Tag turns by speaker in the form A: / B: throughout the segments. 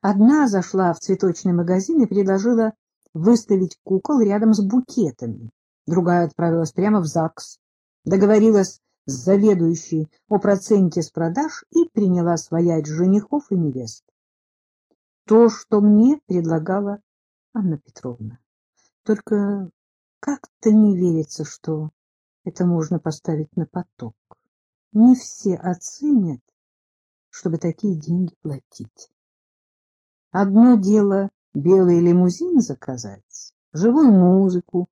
A: Одна зашла в цветочный магазин и предложила выставить кукол рядом с букетами. Другая отправилась прямо в ЗАГС, договорилась с заведующей о проценте с продаж и приняла своять женихов и невест. То, что мне предлагала Анна Петровна. Только как-то не верится, что это можно поставить на поток. Не все оценят, чтобы такие деньги платить. Одно дело белый лимузин заказать, живую музыку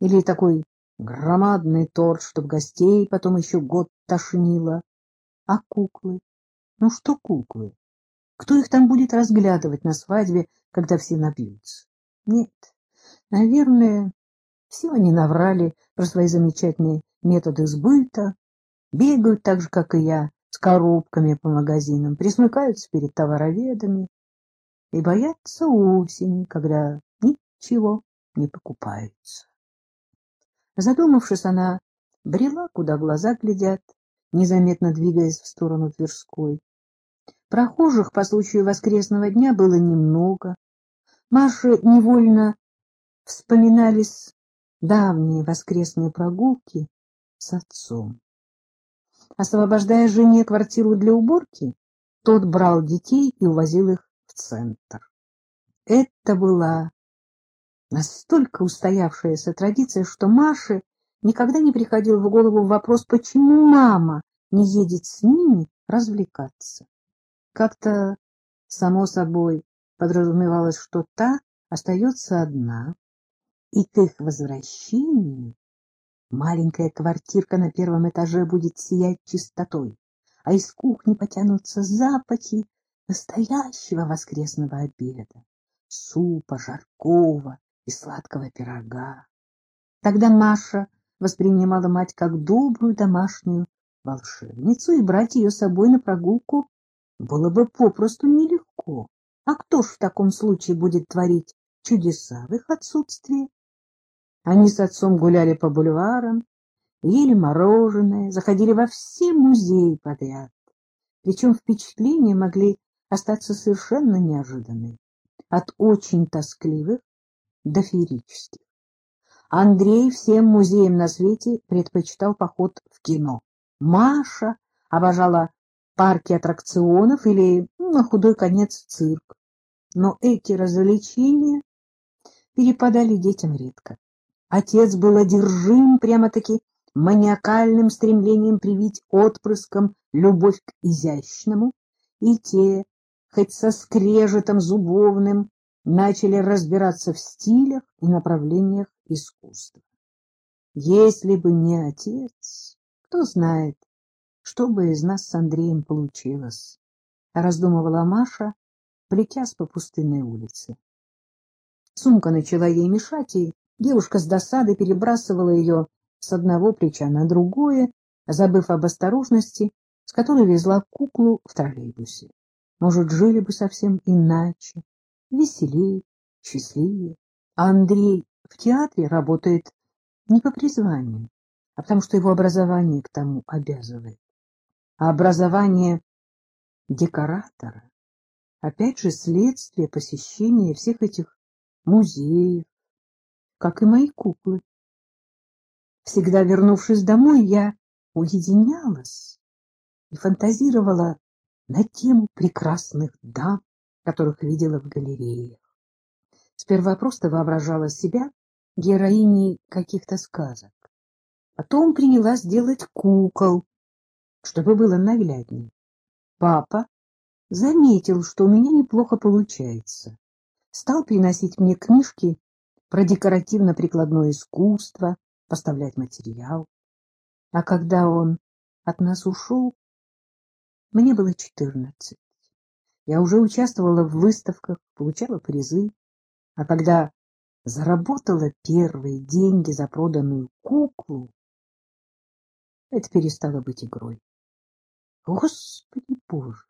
A: или такой громадный торт, чтоб гостей потом еще год тошнило. А куклы? Ну что куклы? Кто их там будет разглядывать на свадьбе, когда все напьются? Нет, наверное, все они наврали про свои замечательные методы сбыта, бегают так же, как и я, с коробками по магазинам, присмыкаются перед товароведами, и боятся осени, когда ничего не покупается. Задумавшись, она брела, куда глаза глядят, незаметно двигаясь в сторону Тверской. Прохожих по случаю воскресного дня было немного. Маше невольно вспоминались давние воскресные прогулки с отцом. Освобождая жене квартиру для уборки, тот брал детей и увозил их центр. Это была настолько устоявшаяся традиция, что Маше никогда не приходил в голову вопрос, почему мама не едет с ними развлекаться. Как-то, само собой, подразумевалось, что та остается одна, и к их возвращению маленькая квартирка на первом этаже будет сиять чистотой, а из кухни потянутся запахи настоящего воскресного обеда, супа, жаркого и сладкого пирога. Тогда Маша воспринимала мать как добрую домашнюю волшебницу, и брать ее с собой на прогулку было бы попросту нелегко. А кто ж в таком случае будет творить чудеса в их отсутствии? Они с отцом гуляли по бульварам, ели мороженое, заходили во все музеи подряд. Причем впечатления могли остаться совершенно неожиданной, от очень тоскливых до феерических. Андрей всем музеям на свете предпочитал поход в кино. Маша обожала парки аттракционов или, ну, на худой конец, цирк. Но эти развлечения перепадали детям редко. Отец был одержим прямо-таки маниакальным стремлением привить отпрыскам любовь к изящному, и те хоть со скрежетом зубовным, начали разбираться в стилях и направлениях искусства. Если бы не отец, кто знает, что бы из нас с Андреем получилось, раздумывала Маша, плетясь по пустынной улице. Сумка начала ей мешать, и девушка с досадой перебрасывала ее с одного плеча на другое, забыв об осторожности, с которой везла куклу в троллейбусе. Может, жили бы совсем иначе, веселее, счастливее. А Андрей в театре работает не по призванию, а потому что его образование к тому обязывает. А образование декоратора опять же следствие посещения всех этих музеев, как и мои куклы. Всегда вернувшись домой, я уединялась и фантазировала на тему прекрасных дам, которых видела в галереях. Сперва просто воображала себя героиней каких-то сказок. Потом принялась делать кукол, чтобы было нагляднее. Папа заметил, что у меня неплохо получается. Стал приносить мне книжки про декоративно-прикладное искусство, поставлять материал. А когда он от нас ушел, мне было четырнадцать. Я уже участвовала в выставках, получала призы. А когда заработала первые деньги за проданную куклу, это перестало быть игрой. Господи Боже!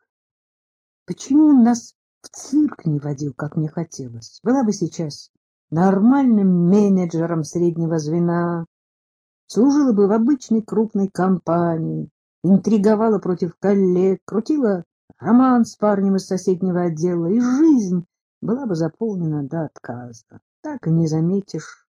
A: Почему он нас в цирк не водил, как мне хотелось? Была бы сейчас нормальным менеджером среднего звена, служила бы в обычной крупной компании, интриговала против коллег, крутила роман с парнем из соседнего отдела, и жизнь была бы заполнена до отказа. Так и не заметишь,